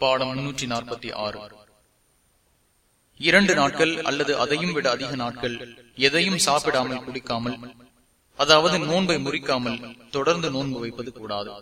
பாடம் முன்னூற்றி நாற்பத்தி ஆறு. இரண்டு நாட்கள் அல்லது அதையும் விட அதிக நாட்கள் எதையும் சாப்பிடாமல் குடிக்காமல் அதாவது நோன்பை முறிக்காமல் தொடர்ந்து நோன்பு வைப்பது கூடாது.